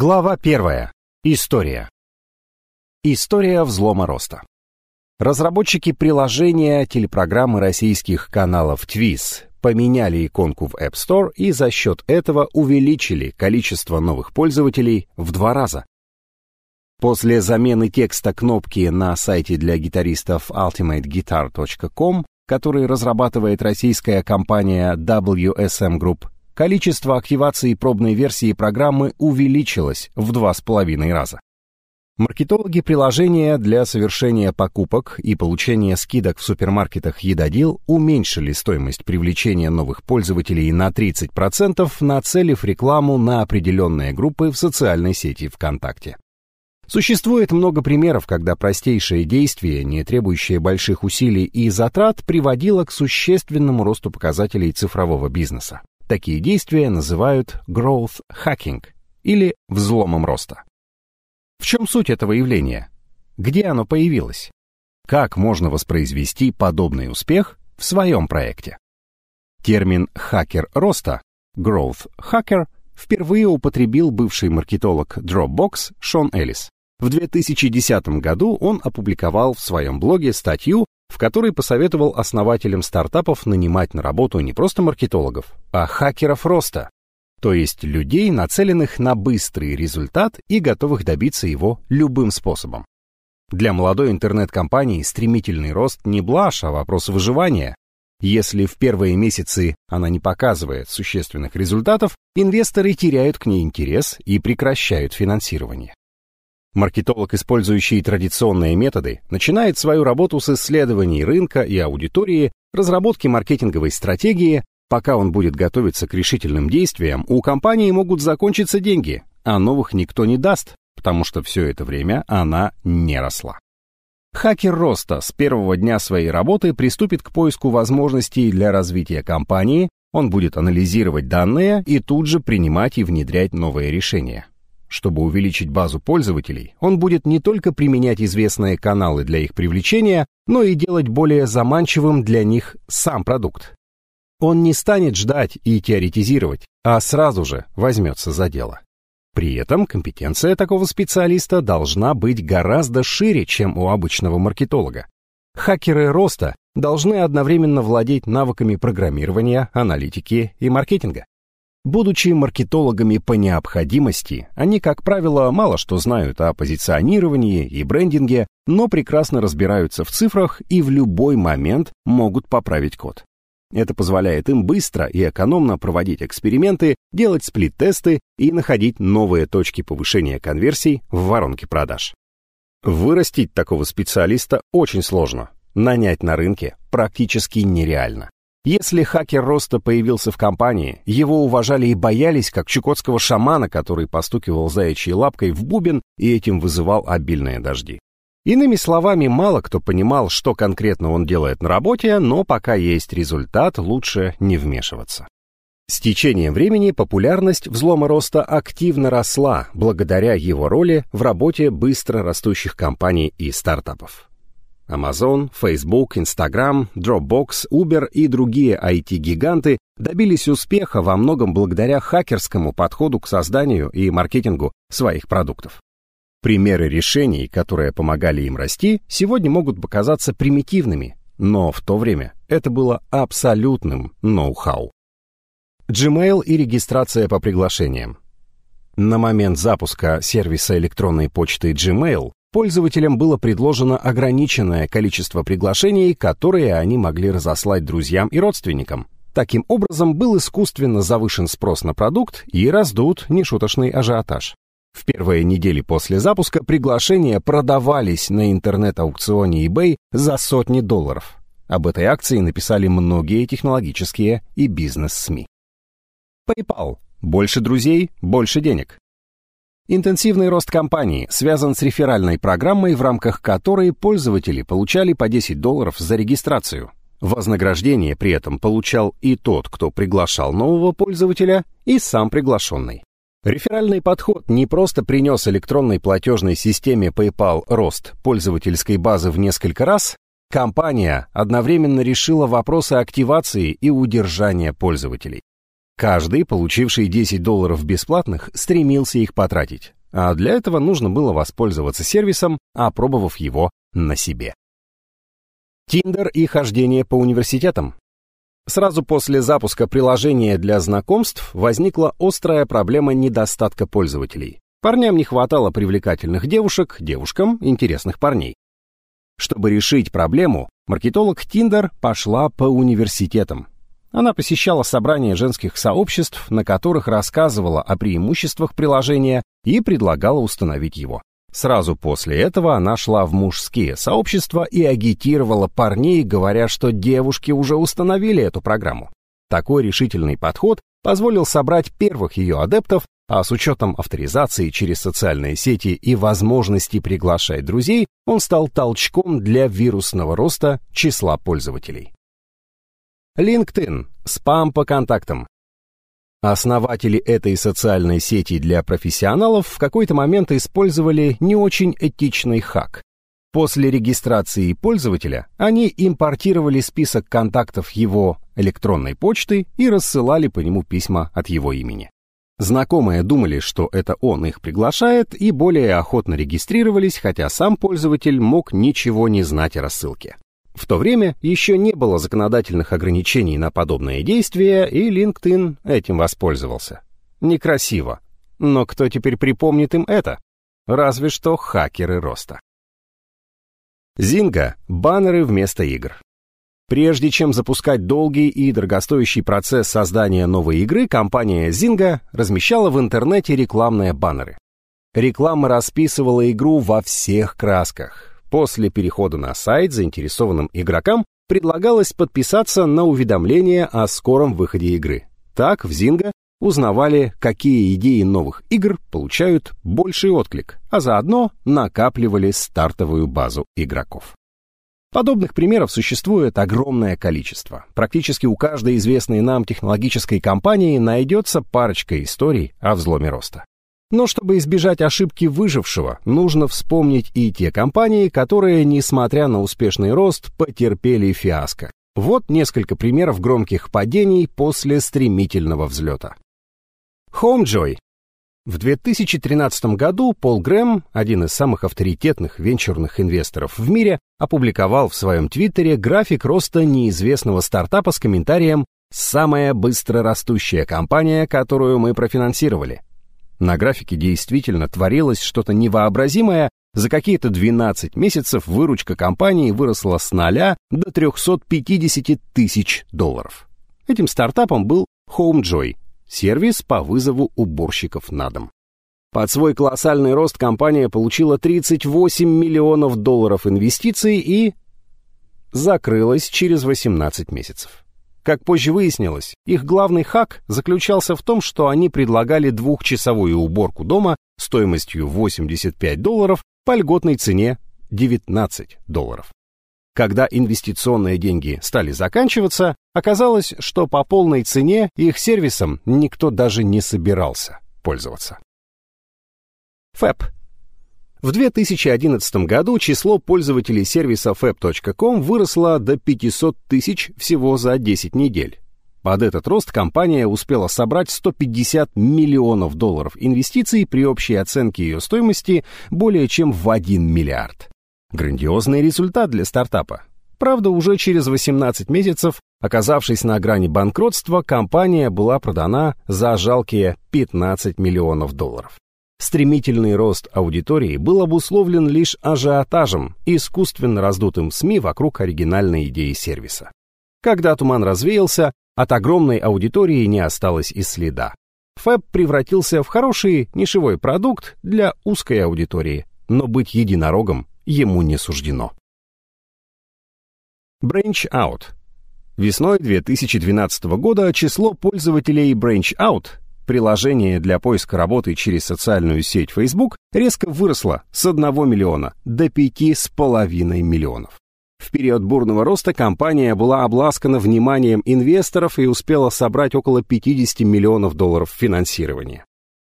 Глава первая. История. История взлома роста. Разработчики приложения телепрограммы российских каналов Twiz поменяли иконку в App Store и за счет этого увеличили количество новых пользователей в два раза. После замены текста кнопки на сайте для гитаристов ultimateguitar.com, который разрабатывает российская компания WSM Group, количество активаций пробной версии программы увеличилось в два с половиной раза. Маркетологи приложения для совершения покупок и получения скидок в супермаркетах Едодил уменьшили стоимость привлечения новых пользователей на 30%, нацелив рекламу на определенные группы в социальной сети ВКонтакте. Существует много примеров, когда простейшее действие, не требующее больших усилий и затрат, приводило к существенному росту показателей цифрового бизнеса. Такие действия называют growth hacking или взломом роста. В чем суть этого явления? Где оно появилось? Как можно воспроизвести подобный успех в своем проекте? Термин «хакер роста» growth hacker впервые употребил бывший маркетолог Dropbox Шон Эллис. В 2010 году он опубликовал в своем блоге статью, в которой посоветовал основателям стартапов нанимать на работу не просто маркетологов, а хакеров роста, то есть людей, нацеленных на быстрый результат и готовых добиться его любым способом. Для молодой интернет-компании стремительный рост не блажь, а вопрос выживания. Если в первые месяцы она не показывает существенных результатов, инвесторы теряют к ней интерес и прекращают финансирование. Маркетолог, использующий традиционные методы, начинает свою работу с исследований рынка и аудитории, разработки маркетинговой стратегии. Пока он будет готовиться к решительным действиям, у компании могут закончиться деньги, а новых никто не даст, потому что все это время она не росла. Хакер роста с первого дня своей работы приступит к поиску возможностей для развития компании, он будет анализировать данные и тут же принимать и внедрять новые решения. Чтобы увеличить базу пользователей, он будет не только применять известные каналы для их привлечения, но и делать более заманчивым для них сам продукт. Он не станет ждать и теоретизировать, а сразу же возьмется за дело. При этом компетенция такого специалиста должна быть гораздо шире, чем у обычного маркетолога. Хакеры роста должны одновременно владеть навыками программирования, аналитики и маркетинга. Будучи маркетологами по необходимости, они, как правило, мало что знают о позиционировании и брендинге, но прекрасно разбираются в цифрах и в любой момент могут поправить код. Это позволяет им быстро и экономно проводить эксперименты, делать сплит-тесты и находить новые точки повышения конверсий в воронке продаж. Вырастить такого специалиста очень сложно, нанять на рынке практически нереально. Если хакер роста появился в компании, его уважали и боялись, как чукотского шамана, который постукивал заячьей лапкой в бубен и этим вызывал обильные дожди. Иными словами, мало кто понимал, что конкретно он делает на работе, но пока есть результат, лучше не вмешиваться. С течением времени популярность взлома роста активно росла благодаря его роли в работе быстро растущих компаний и стартапов. Amazon, Facebook, Instagram, Dropbox, Uber и другие IT-гиганты добились успеха во многом благодаря хакерскому подходу к созданию и маркетингу своих продуктов. Примеры решений, которые помогали им расти, сегодня могут показаться примитивными, но в то время это было абсолютным ноу-хау. Gmail и регистрация по приглашениям. На момент запуска сервиса электронной почты Gmail Пользователям было предложено ограниченное количество приглашений, которые они могли разослать друзьям и родственникам. Таким образом, был искусственно завышен спрос на продукт и раздут нешуточный ажиотаж. В первые недели после запуска приглашения продавались на интернет-аукционе eBay за сотни долларов. Об этой акции написали многие технологические и бизнес-СМИ. PayPal. Больше друзей, больше денег. Интенсивный рост компании связан с реферальной программой, в рамках которой пользователи получали по 10 долларов за регистрацию. Вознаграждение при этом получал и тот, кто приглашал нового пользователя, и сам приглашенный. Реферальный подход не просто принес электронной платежной системе PayPal рост пользовательской базы в несколько раз, компания одновременно решила вопросы активации и удержания пользователей. Каждый, получивший 10 долларов бесплатных, стремился их потратить, а для этого нужно было воспользоваться сервисом, опробовав его на себе. Тиндер и хождение по университетам. Сразу после запуска приложения для знакомств возникла острая проблема недостатка пользователей. Парням не хватало привлекательных девушек, девушкам интересных парней. Чтобы решить проблему, маркетолог Тиндер пошла по университетам. Она посещала собрания женских сообществ, на которых рассказывала о преимуществах приложения и предлагала установить его. Сразу после этого она шла в мужские сообщества и агитировала парней, говоря, что девушки уже установили эту программу. Такой решительный подход позволил собрать первых ее адептов, а с учетом авторизации через социальные сети и возможности приглашать друзей, он стал толчком для вирусного роста числа пользователей. LinkedIn. Спам по контактам. Основатели этой социальной сети для профессионалов в какой-то момент использовали не очень этичный хак. После регистрации пользователя они импортировали список контактов его электронной почты и рассылали по нему письма от его имени. Знакомые думали, что это он их приглашает, и более охотно регистрировались, хотя сам пользователь мог ничего не знать о рассылке. В то время еще не было законодательных ограничений на подобные действия, и LinkedIn этим воспользовался. Некрасиво. Но кто теперь припомнит им это? Разве что хакеры роста. Зинга — баннеры вместо игр. Прежде чем запускать долгий и дорогостоящий процесс создания новой игры, компания Zynga размещала в интернете рекламные баннеры. Реклама расписывала игру во всех красках. После перехода на сайт заинтересованным игрокам предлагалось подписаться на уведомления о скором выходе игры. Так в Zynga узнавали, какие идеи новых игр получают больший отклик, а заодно накапливали стартовую базу игроков. Подобных примеров существует огромное количество. Практически у каждой известной нам технологической компании найдется парочка историй о взломе роста. Но чтобы избежать ошибки выжившего, нужно вспомнить и те компании, которые, несмотря на успешный рост, потерпели фиаско. Вот несколько примеров громких падений после стремительного взлета. Homejoy. В 2013 году Пол Грэм, один из самых авторитетных венчурных инвесторов в мире, опубликовал в своем твиттере график роста неизвестного стартапа с комментарием «Самая быстро растущая компания, которую мы профинансировали». На графике действительно творилось что-то невообразимое. За какие-то 12 месяцев выручка компании выросла с 0 до 350 тысяч долларов. Этим стартапом был HomeJoy, сервис по вызову уборщиков на дом. Под свой колоссальный рост компания получила 38 миллионов долларов инвестиций и закрылась через 18 месяцев. Как позже выяснилось, их главный хак заключался в том, что они предлагали двухчасовую уборку дома стоимостью 85 долларов по льготной цене 19 долларов. Когда инвестиционные деньги стали заканчиваться, оказалось, что по полной цене их сервисом никто даже не собирался пользоваться. ФЭП в 2011 году число пользователей сервиса fab.com выросло до 500 тысяч всего за 10 недель. Под этот рост компания успела собрать 150 миллионов долларов инвестиций при общей оценке ее стоимости более чем в 1 миллиард. Грандиозный результат для стартапа. Правда, уже через 18 месяцев, оказавшись на грани банкротства, компания была продана за жалкие 15 миллионов долларов. Стремительный рост аудитории был обусловлен лишь ажиотажем искусственно раздутым СМИ вокруг оригинальной идеи сервиса. Когда туман развеялся, от огромной аудитории не осталось и следа. Фэб превратился в хороший нишевой продукт для узкой аудитории, но быть единорогом ему не суждено. Branch Out. Весной 2012 года число пользователей Branch Out приложение для поиска работы через социальную сеть Facebook резко выросло с 1 миллиона до 5,5 миллионов. В период бурного роста компания была обласкана вниманием инвесторов и успела собрать около 50 миллионов долларов финансирования.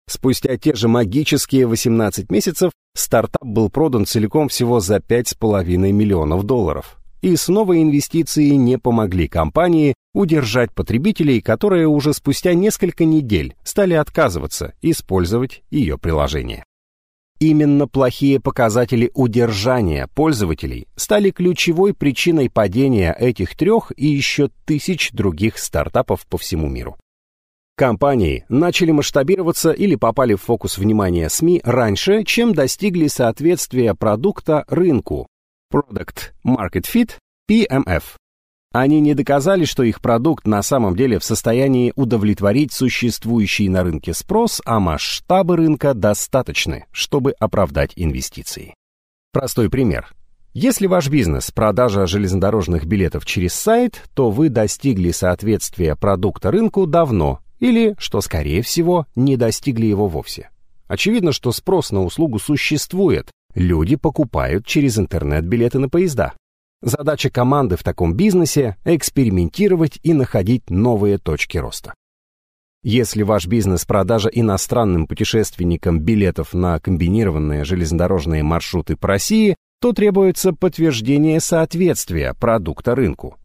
Спустя те же магические 18 месяцев стартап был продан целиком всего за 5,5 миллионов долларов. И снова инвестиции не помогли компании удержать потребителей, которые уже спустя несколько недель стали отказываться использовать ее приложение. Именно плохие показатели удержания пользователей стали ключевой причиной падения этих трех и еще тысяч других стартапов по всему миру. Компании начали масштабироваться или попали в фокус внимания СМИ раньше, чем достигли соответствия продукта рынку Product Market Fit PMF. Они не доказали, что их продукт на самом деле в состоянии удовлетворить существующий на рынке спрос, а масштабы рынка достаточны, чтобы оправдать инвестиции. Простой пример. Если ваш бизнес – продажа железнодорожных билетов через сайт, то вы достигли соответствия продукта рынку давно, или, что скорее всего, не достигли его вовсе. Очевидно, что спрос на услугу существует. Люди покупают через интернет билеты на поезда. Задача команды в таком бизнесе – экспериментировать и находить новые точки роста. Если ваш бизнес – продажа иностранным путешественникам билетов на комбинированные железнодорожные маршруты по России, то требуется подтверждение соответствия продукта рынку.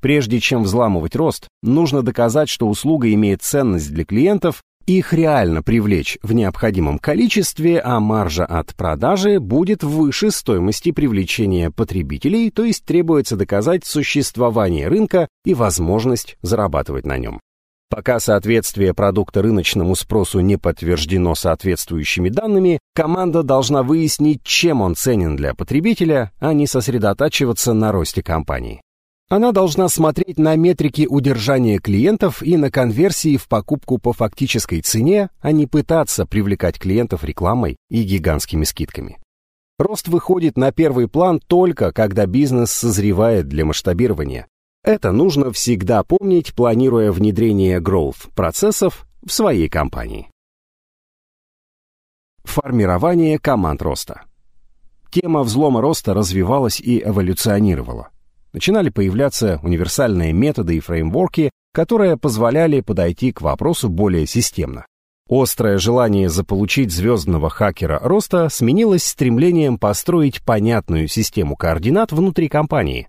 Прежде чем взламывать рост, нужно доказать, что услуга имеет ценность для клиентов, их реально привлечь в необходимом количестве, а маржа от продажи будет выше стоимости привлечения потребителей, то есть требуется доказать существование рынка и возможность зарабатывать на нем. Пока соответствие продукта рыночному спросу не подтверждено соответствующими данными, команда должна выяснить, чем он ценен для потребителя, а не сосредотачиваться на росте компании. Она должна смотреть на метрики удержания клиентов и на конверсии в покупку по фактической цене, а не пытаться привлекать клиентов рекламой и гигантскими скидками. Рост выходит на первый план только, когда бизнес созревает для масштабирования. Это нужно всегда помнить, планируя внедрение growth процессов в своей компании. Формирование команд роста. Тема взлома роста развивалась и эволюционировала начинали появляться универсальные методы и фреймворки, которые позволяли подойти к вопросу более системно. Острое желание заполучить звездного хакера роста сменилось стремлением построить понятную систему координат внутри компании.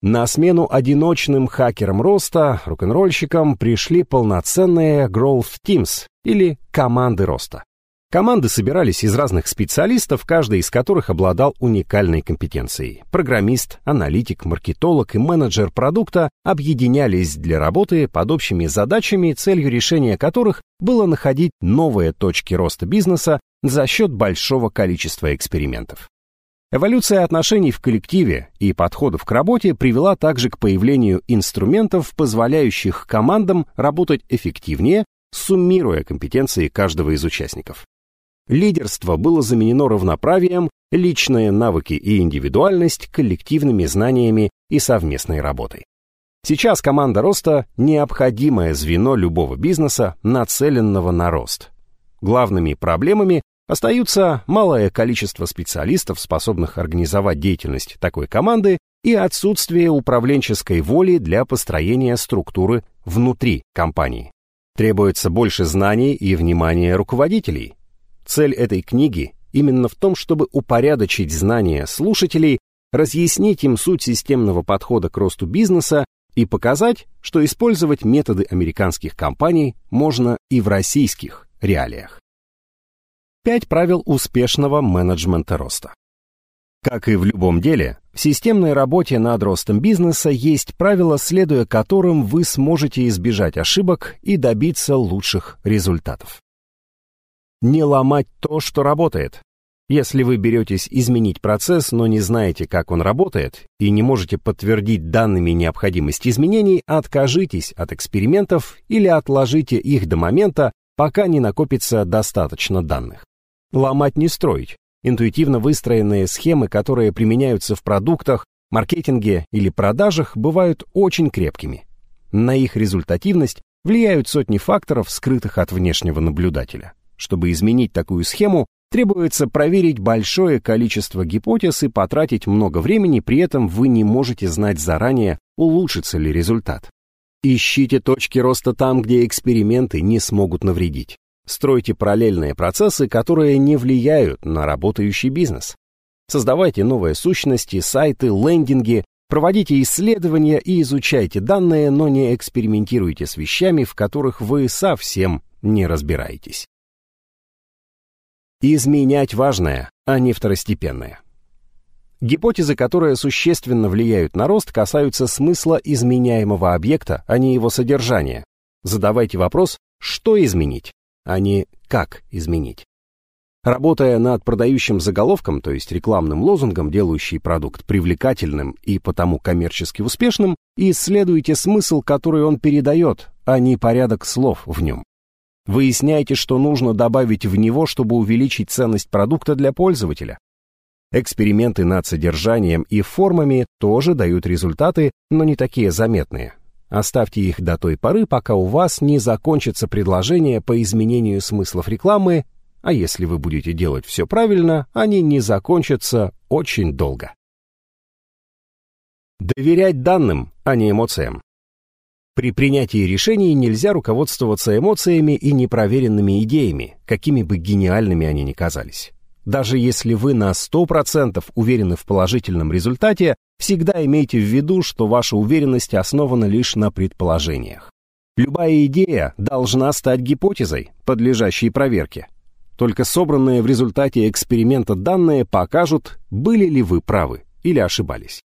На смену одиночным хакерам роста, рок-н-ролльщикам пришли полноценные Growth Teams или команды роста. Команды собирались из разных специалистов, каждый из которых обладал уникальной компетенцией. Программист, аналитик, маркетолог и менеджер продукта объединялись для работы под общими задачами, целью решения которых было находить новые точки роста бизнеса за счет большого количества экспериментов. Эволюция отношений в коллективе и подходов к работе привела также к появлению инструментов, позволяющих командам работать эффективнее, суммируя компетенции каждого из участников. Лидерство было заменено равноправием, личные навыки и индивидуальность коллективными знаниями и совместной работой. Сейчас команда роста – необходимое звено любого бизнеса, нацеленного на рост. Главными проблемами остаются малое количество специалистов, способных организовать деятельность такой команды, и отсутствие управленческой воли для построения структуры внутри компании. Требуется больше знаний и внимания руководителей, Цель этой книги именно в том, чтобы упорядочить знания слушателей, разъяснить им суть системного подхода к росту бизнеса и показать, что использовать методы американских компаний можно и в российских реалиях. Пять правил успешного менеджмента роста. Как и в любом деле, в системной работе над ростом бизнеса есть правила, следуя которым вы сможете избежать ошибок и добиться лучших результатов не ломать то, что работает. Если вы беретесь изменить процесс, но не знаете, как он работает, и не можете подтвердить данными необходимость изменений, откажитесь от экспериментов или отложите их до момента, пока не накопится достаточно данных. Ломать не строить. Интуитивно выстроенные схемы, которые применяются в продуктах, маркетинге или продажах, бывают очень крепкими. На их результативность влияют сотни факторов, скрытых от внешнего наблюдателя. Чтобы изменить такую схему, требуется проверить большое количество гипотез и потратить много времени, при этом вы не можете знать заранее, улучшится ли результат. Ищите точки роста там, где эксперименты не смогут навредить. Стройте параллельные процессы, которые не влияют на работающий бизнес. Создавайте новые сущности, сайты, лендинги, Проводите исследования и изучайте данные, но не экспериментируйте с вещами, в которых вы совсем не разбираетесь. Изменять важное, а не второстепенное. Гипотезы, которые существенно влияют на рост, касаются смысла изменяемого объекта, а не его содержания. Задавайте вопрос, что изменить, а не как изменить. Работая над продающим заголовком, то есть рекламным лозунгом, делающий продукт привлекательным и потому коммерчески успешным, исследуйте смысл, который он передает, а не порядок слов в нем. Выясняйте, что нужно добавить в него, чтобы увеличить ценность продукта для пользователя. Эксперименты над содержанием и формами тоже дают результаты, но не такие заметные. Оставьте их до той поры, пока у вас не закончится предложение по изменению смыслов рекламы а если вы будете делать все правильно, они не закончатся очень долго. Доверять данным, а не эмоциям. При принятии решений нельзя руководствоваться эмоциями и непроверенными идеями, какими бы гениальными они ни казались. Даже если вы на 100% уверены в положительном результате, всегда имейте в виду, что ваша уверенность основана лишь на предположениях. Любая идея должна стать гипотезой, подлежащей проверке. Только собранные в результате эксперимента данные покажут, были ли вы правы или ошибались.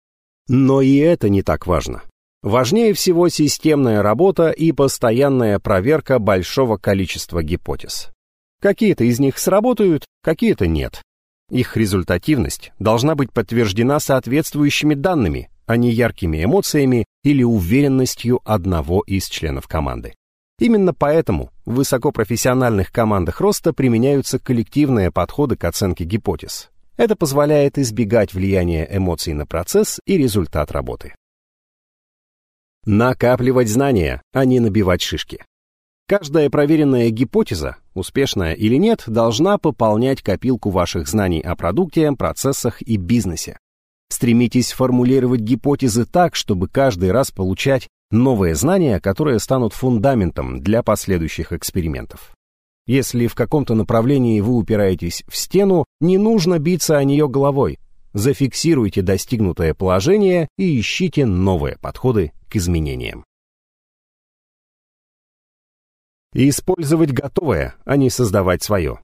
Но и это не так важно. Важнее всего системная работа и постоянная проверка большого количества гипотез. Какие-то из них сработают, какие-то нет. Их результативность должна быть подтверждена соответствующими данными, а не яркими эмоциями или уверенностью одного из членов команды. Именно поэтому в высокопрофессиональных командах роста применяются коллективные подходы к оценке гипотез. Это позволяет избегать влияния эмоций на процесс и результат работы. Накапливать знания, а не набивать шишки. Каждая проверенная гипотеза, успешная или нет, должна пополнять копилку ваших знаний о продукте, процессах и бизнесе. Стремитесь формулировать гипотезы так, чтобы каждый раз получать новые знания, которые станут фундаментом для последующих экспериментов. Если в каком-то направлении вы упираетесь в стену, не нужно биться о нее головой. Зафиксируйте достигнутое положение и ищите новые подходы к изменениям. использовать готовое, а не создавать свое.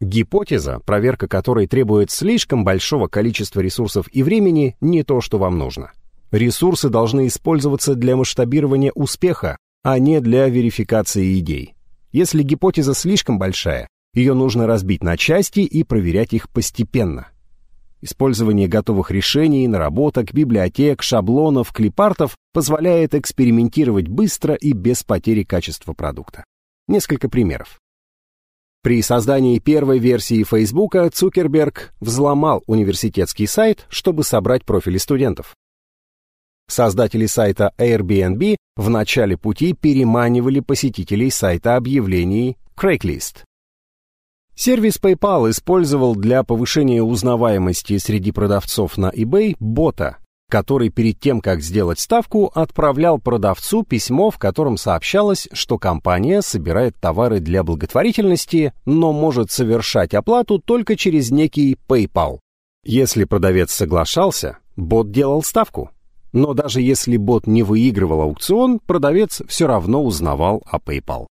Гипотеза, проверка которой требует слишком большого количества ресурсов и времени, не то, что вам нужно. Ресурсы должны использоваться для масштабирования успеха, а не для верификации идей. Если гипотеза слишком большая, ее нужно разбить на части и проверять их постепенно. Использование готовых решений, наработок, библиотек, шаблонов, клипартов позволяет экспериментировать быстро и без потери качества продукта. Несколько примеров. При создании первой версии Facebook Цукерберг взломал университетский сайт, чтобы собрать профили студентов. Создатели сайта Airbnb в начале пути переманивали посетителей сайта объявлений Craigslist. Сервис PayPal использовал для повышения узнаваемости среди продавцов на eBay бота, который перед тем, как сделать ставку, отправлял продавцу письмо, в котором сообщалось, что компания собирает товары для благотворительности, но может совершать оплату только через некий PayPal. Если продавец соглашался, бот делал ставку. Но даже если бот не выигрывал аукцион, продавец все равно узнавал о PayPal.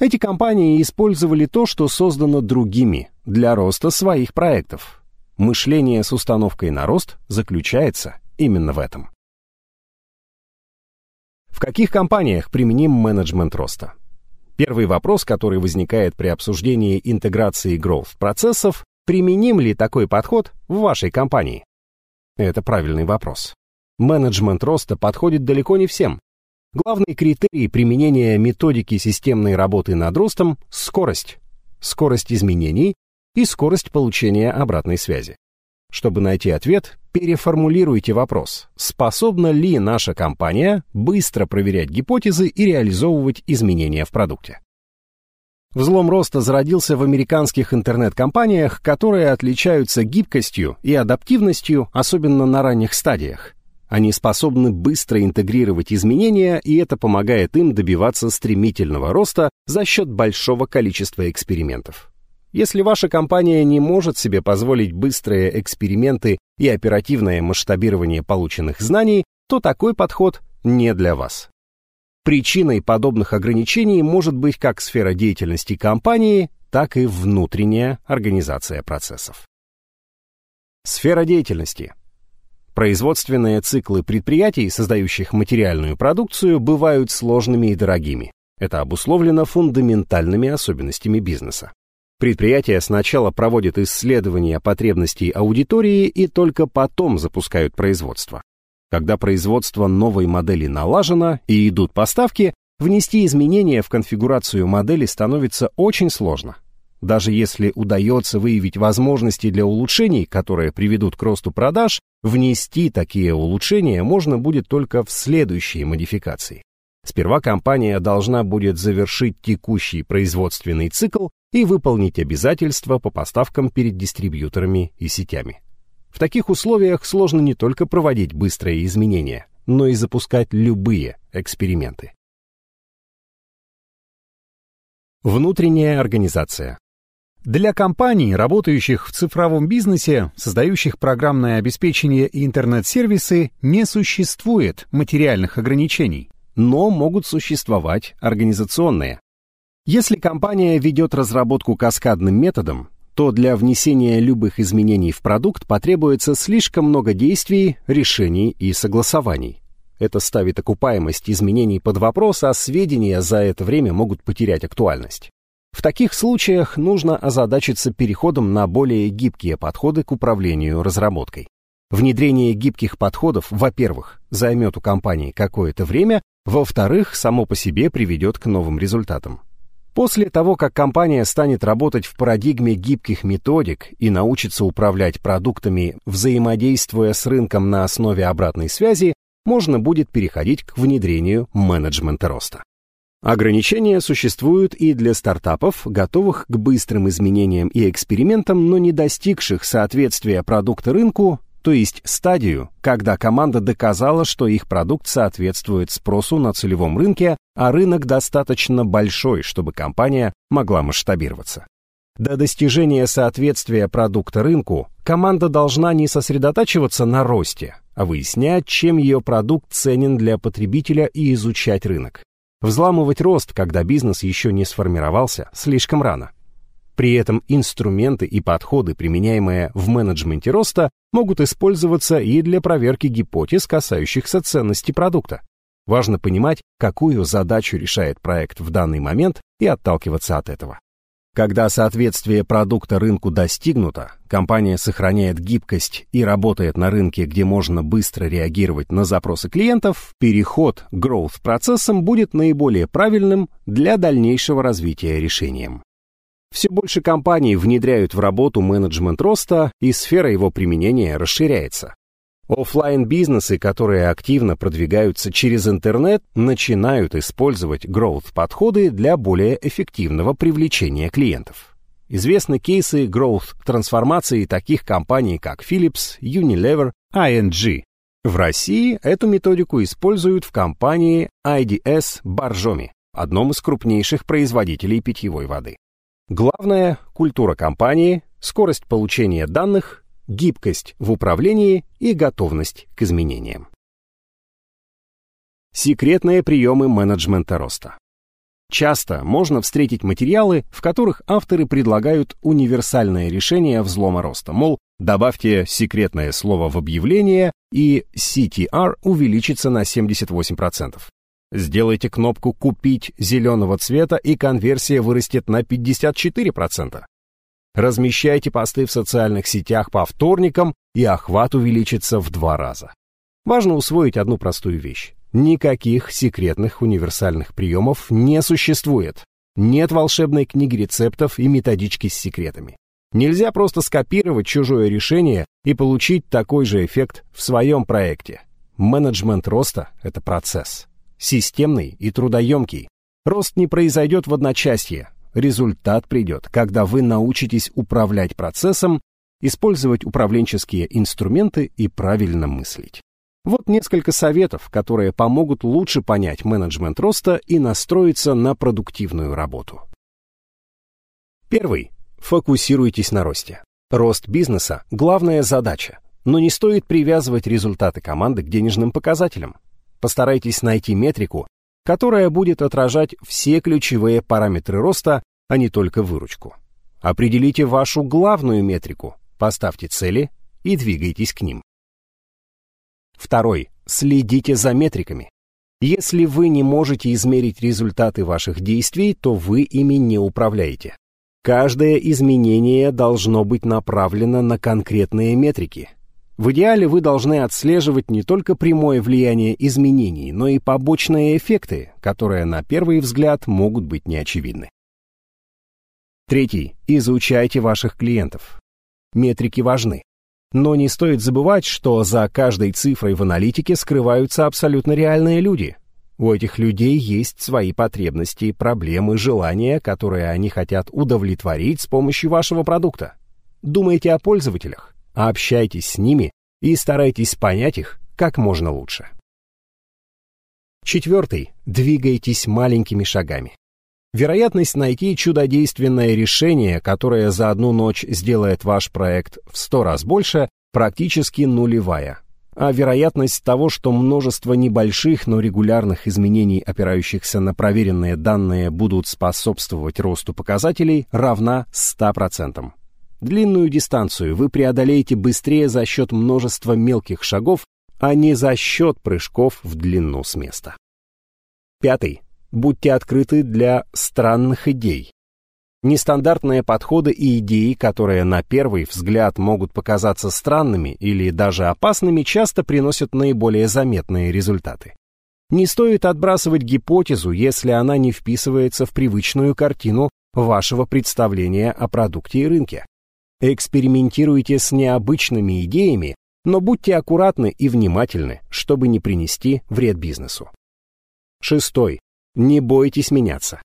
Эти компании использовали то, что создано другими, для роста своих проектов. Мышление с установкой на рост заключается именно в этом. В каких компаниях применим менеджмент роста? Первый вопрос, который возникает при обсуждении интеграции growth процессов, применим ли такой подход в вашей компании? Это правильный вопрос. Менеджмент роста подходит далеко не всем. Главный критерий применения методики системной работы над ростом – скорость. Скорость изменений и скорость получения обратной связи. Чтобы найти ответ, переформулируйте вопрос, способна ли наша компания быстро проверять гипотезы и реализовывать изменения в продукте. Взлом роста зародился в американских интернет-компаниях, которые отличаются гибкостью и адаптивностью, особенно на ранних стадиях. Они способны быстро интегрировать изменения, и это помогает им добиваться стремительного роста за счет большого количества экспериментов. Если ваша компания не может себе позволить быстрые эксперименты и оперативное масштабирование полученных знаний, то такой подход не для вас. Причиной подобных ограничений может быть как сфера деятельности компании, так и внутренняя организация процессов. Сфера деятельности. Производственные циклы предприятий, создающих материальную продукцию, бывают сложными и дорогими. Это обусловлено фундаментальными особенностями бизнеса. Предприятия сначала проводят исследования потребностей аудитории и только потом запускают производство. Когда производство новой модели налажено и идут поставки, внести изменения в конфигурацию модели становится очень сложно. Даже если удается выявить возможности для улучшений, которые приведут к росту продаж, внести такие улучшения можно будет только в следующие модификации. Сперва компания должна будет завершить текущий производственный цикл и выполнить обязательства по поставкам перед дистрибьюторами и сетями. В таких условиях сложно не только проводить быстрые изменения, но и запускать любые эксперименты. Внутренняя организация. Для компаний, работающих в цифровом бизнесе, создающих программное обеспечение и интернет-сервисы, не существует материальных ограничений, но могут существовать организационные. Если компания ведет разработку каскадным методом, то для внесения любых изменений в продукт потребуется слишком много действий, решений и согласований. Это ставит окупаемость изменений под вопрос, а сведения за это время могут потерять актуальность. В таких случаях нужно озадачиться переходом на более гибкие подходы к управлению разработкой. Внедрение гибких подходов, во-первых, займет у компании какое-то время, во-вторых, само по себе приведет к новым результатам. После того, как компания станет работать в парадигме гибких методик и научится управлять продуктами, взаимодействуя с рынком на основе обратной связи, можно будет переходить к внедрению менеджмента роста. Ограничения существуют и для стартапов, готовых к быстрым изменениям и экспериментам, но не достигших соответствия продукта рынку то есть стадию, когда команда доказала, что их продукт соответствует спросу на целевом рынке, а рынок достаточно большой, чтобы компания могла масштабироваться. До достижения соответствия продукта рынку команда должна не сосредотачиваться на росте, а выяснять, чем ее продукт ценен для потребителя и изучать рынок. Взламывать рост, когда бизнес еще не сформировался, слишком рано. При этом инструменты и подходы, применяемые в менеджменте роста, могут использоваться и для проверки гипотез, касающихся ценности продукта. Важно понимать, какую задачу решает проект в данный момент и отталкиваться от этого. Когда соответствие продукта рынку достигнуто, компания сохраняет гибкость и работает на рынке, где можно быстро реагировать на запросы клиентов, переход к growth-процессам будет наиболее правильным для дальнейшего развития решением. Все больше компаний внедряют в работу менеджмент роста, и сфера его применения расширяется. Оффлайн бизнесы которые активно продвигаются через интернет, начинают использовать growth-подходы для более эффективного привлечения клиентов. Известны кейсы growth-трансформации таких компаний, как Philips, Unilever, ING. В России эту методику используют в компании IDS Боржоми, одном из крупнейших производителей питьевой воды. Главное – культура компании, скорость получения данных, гибкость в управлении и готовность к изменениям. Секретные приемы менеджмента роста. Часто можно встретить материалы, в которых авторы предлагают универсальное решение взлома роста, мол, добавьте секретное слово в объявление, и CTR увеличится на 78%. Сделайте кнопку «Купить» зеленого цвета, и конверсия вырастет на 54%. Размещайте посты в социальных сетях по вторникам, и охват увеличится в два раза. Важно усвоить одну простую вещь. Никаких секретных универсальных приемов не существует. Нет волшебной книги рецептов и методички с секретами. Нельзя просто скопировать чужое решение и получить такой же эффект в своем проекте. Менеджмент роста — это процесс системный и трудоемкий. Рост не произойдет в одночасье. Результат придет, когда вы научитесь управлять процессом, использовать управленческие инструменты и правильно мыслить. Вот несколько советов, которые помогут лучше понять менеджмент роста и настроиться на продуктивную работу. Первый. Фокусируйтесь на росте. Рост бизнеса – главная задача, но не стоит привязывать результаты команды к денежным показателям. Постарайтесь найти метрику, которая будет отражать все ключевые параметры роста, а не только выручку. Определите вашу главную метрику, поставьте цели и двигайтесь к ним. Второй. Следите за метриками. Если вы не можете измерить результаты ваших действий, то вы ими не управляете. Каждое изменение должно быть направлено на конкретные метрики. В идеале вы должны отслеживать не только прямое влияние изменений, но и побочные эффекты, которые на первый взгляд могут быть неочевидны. Третий. Изучайте ваших клиентов. Метрики важны. Но не стоит забывать, что за каждой цифрой в аналитике скрываются абсолютно реальные люди, у этих людей есть свои потребности, проблемы, желания, которые они хотят удовлетворить с помощью вашего продукта. Думайте о пользователях, общайтесь с ними и старайтесь понять их как можно лучше. Четвертый. Двигайтесь маленькими шагами. Вероятность найти чудодейственное решение, которое за одну ночь сделает ваш проект в сто раз больше, практически нулевая а вероятность того, что множество небольших, но регулярных изменений, опирающихся на проверенные данные, будут способствовать росту показателей, равна 100%. Длинную дистанцию вы преодолеете быстрее за счет множества мелких шагов, а не за счет прыжков в длину с места. Пятый. Будьте открыты для странных идей. Нестандартные подходы и идеи, которые на первый взгляд могут показаться странными или даже опасными, часто приносят наиболее заметные результаты. Не стоит отбрасывать гипотезу, если она не вписывается в привычную картину вашего представления о продукте и рынке. Экспериментируйте с необычными идеями, но будьте аккуратны и внимательны, чтобы не принести вред бизнесу. Шестой. Не бойтесь меняться.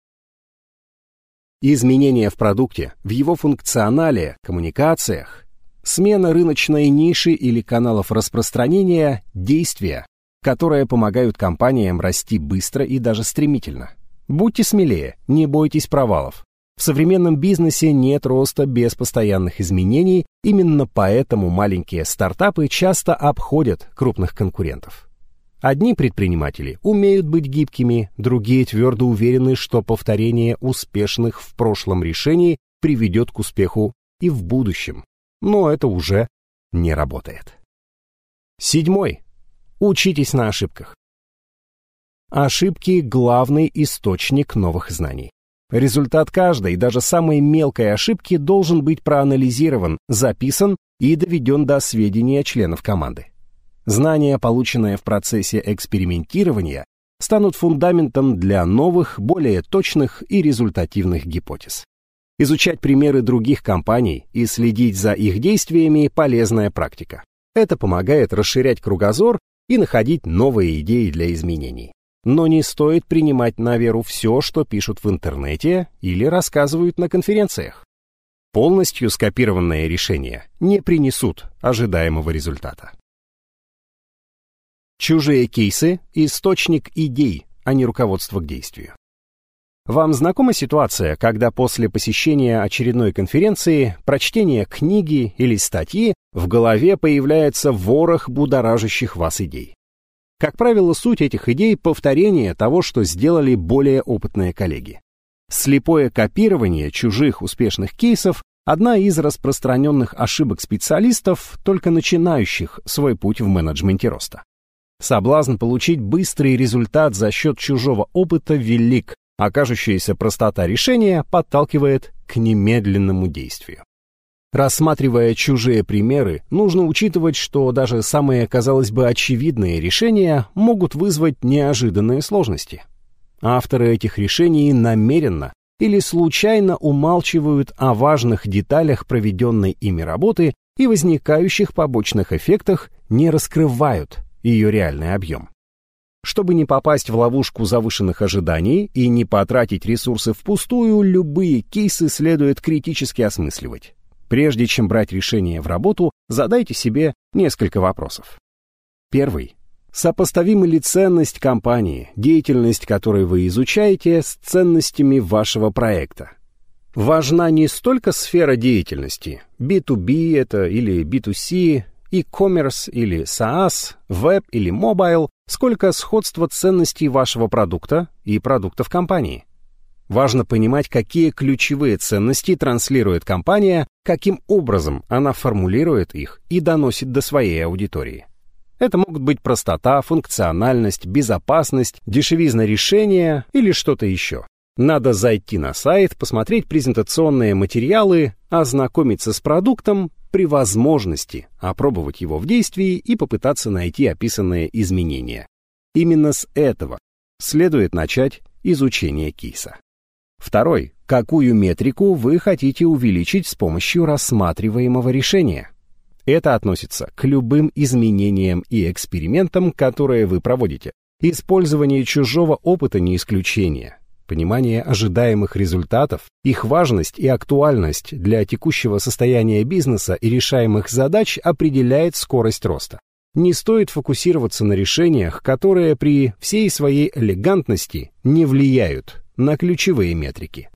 Изменения в продукте, в его функционале, коммуникациях, смена рыночной ниши или каналов распространения – действия, которые помогают компаниям расти быстро и даже стремительно. Будьте смелее, не бойтесь провалов. В современном бизнесе нет роста без постоянных изменений, именно поэтому маленькие стартапы часто обходят крупных конкурентов. Одни предприниматели умеют быть гибкими, другие твердо уверены, что повторение успешных в прошлом решений приведет к успеху и в будущем. Но это уже не работает. Седьмой. Учитесь на ошибках. Ошибки – главный источник новых знаний. Результат каждой, даже самой мелкой ошибки должен быть проанализирован, записан и доведен до сведения членов команды. Знания, полученные в процессе экспериментирования, станут фундаментом для новых, более точных и результативных гипотез. Изучать примеры других компаний и следить за их действиями – полезная практика. Это помогает расширять кругозор и находить новые идеи для изменений. Но не стоит принимать на веру все, что пишут в интернете или рассказывают на конференциях. Полностью скопированные решения не принесут ожидаемого результата. Чужие кейсы – источник идей, а не руководство к действию. Вам знакома ситуация, когда после посещения очередной конференции, прочтения книги или статьи в голове появляется ворох будоражащих вас идей? Как правило, суть этих идей – повторение того, что сделали более опытные коллеги. Слепое копирование чужих успешных кейсов – одна из распространенных ошибок специалистов, только начинающих свой путь в менеджменте роста. Соблазн получить быстрый результат за счет чужого опыта велик, а кажущаяся простота решения подталкивает к немедленному действию. Рассматривая чужие примеры, нужно учитывать, что даже самые, казалось бы, очевидные решения могут вызвать неожиданные сложности. Авторы этих решений намеренно или случайно умалчивают о важных деталях проведенной ими работы и возникающих побочных эффектах не раскрывают ее реальный объем. Чтобы не попасть в ловушку завышенных ожиданий и не потратить ресурсы впустую, любые кейсы следует критически осмысливать. Прежде чем брать решение в работу, задайте себе несколько вопросов. Первый. Сопоставима ли ценность компании, деятельность которой вы изучаете, с ценностями вашего проекта? важна не столько сфера деятельности, B2B это или B2C, e-commerce или SaaS, веб или mobile, сколько сходство ценностей вашего продукта и продуктов компании. Важно понимать, какие ключевые ценности транслирует компания, каким образом она формулирует их и доносит до своей аудитории. Это могут быть простота, функциональность, безопасность, дешевизна решения или что-то еще. Надо зайти на сайт, посмотреть презентационные материалы, ознакомиться с продуктом, при возможности опробовать его в действии и попытаться найти описанные изменения. Именно с этого следует начать изучение КИСа. Второй. Какую метрику вы хотите увеличить с помощью рассматриваемого решения? Это относится к любым изменениям и экспериментам, которые вы проводите. Использование чужого опыта не исключение. Понимание ожидаемых результатов, их важность и актуальность для текущего состояния бизнеса и решаемых задач определяет скорость роста. Не стоит фокусироваться на решениях, которые при всей своей элегантности не влияют на ключевые метрики.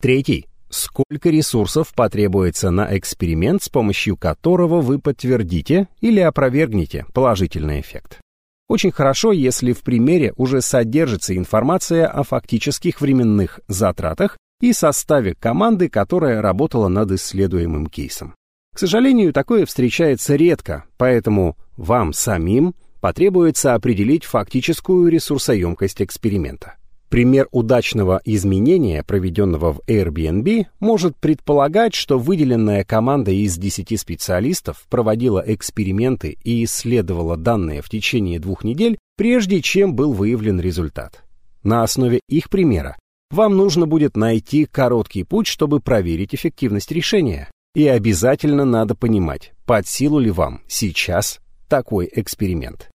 Третий. Сколько ресурсов потребуется на эксперимент, с помощью которого вы подтвердите или опровергнете положительный эффект? Очень хорошо, если в примере уже содержится информация о фактических временных затратах и составе команды, которая работала над исследуемым кейсом. К сожалению, такое встречается редко, поэтому вам самим потребуется определить фактическую ресурсоемкость эксперимента. Пример удачного изменения, проведенного в Airbnb, может предполагать, что выделенная команда из 10 специалистов проводила эксперименты и исследовала данные в течение двух недель, прежде чем был выявлен результат. На основе их примера вам нужно будет найти короткий путь, чтобы проверить эффективность решения. И обязательно надо понимать, под силу ли вам сейчас такой эксперимент.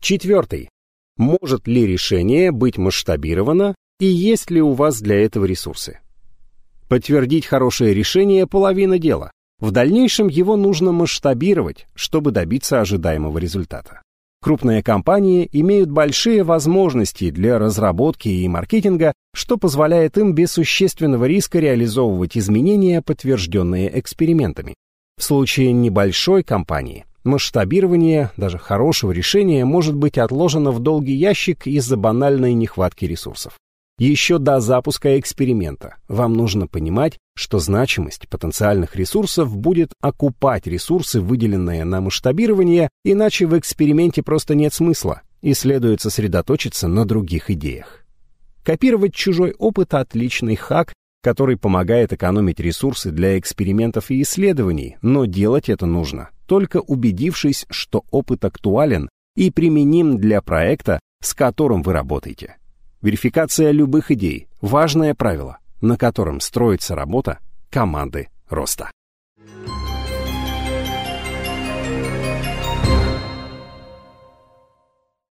Четвертый. Может ли решение быть масштабировано и есть ли у вас для этого ресурсы? Подтвердить хорошее решение – половина дела. В дальнейшем его нужно масштабировать, чтобы добиться ожидаемого результата. Крупные компании имеют большие возможности для разработки и маркетинга, что позволяет им без существенного риска реализовывать изменения, подтвержденные экспериментами. В случае небольшой компании масштабирование даже хорошего решения может быть отложено в долгий ящик из-за банальной нехватки ресурсов. Еще до запуска эксперимента вам нужно понимать, что значимость потенциальных ресурсов будет окупать ресурсы, выделенные на масштабирование, иначе в эксперименте просто нет смысла, и следует сосредоточиться на других идеях. Копировать чужой опыт – отличный хак, который помогает экономить ресурсы для экспериментов и исследований, но делать это нужно только убедившись, что опыт актуален и применим для проекта, с которым вы работаете. Верификация любых идей – важное правило, на котором строится работа команды роста.